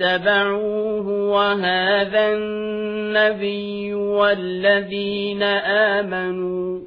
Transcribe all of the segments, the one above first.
اتبعوه وهذا النبي والذين آمنوا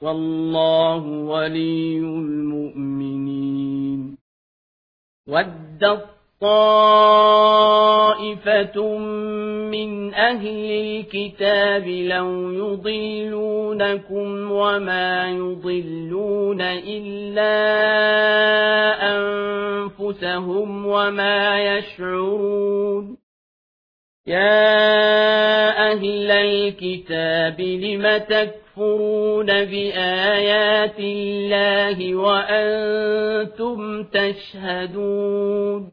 والله ولي المؤمنين ودت طائفة من أهل الكتاب لو يضلونكم وما يضلون إلا أنفسهم وما يشعرون. يا أهل الكتاب لم تكفرون بآيات الله وأنتم تشهدون؟